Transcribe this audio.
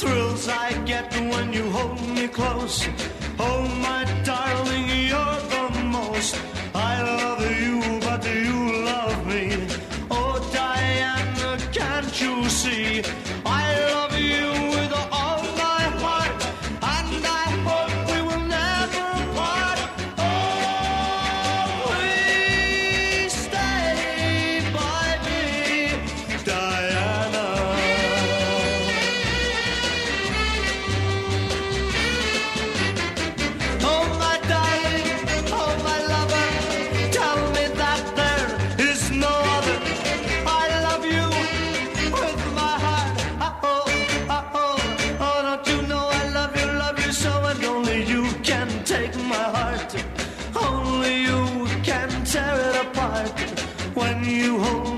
thrills I get when you hold me close. Oh, my darling, take my heart. Only you can tear it apart when you hold.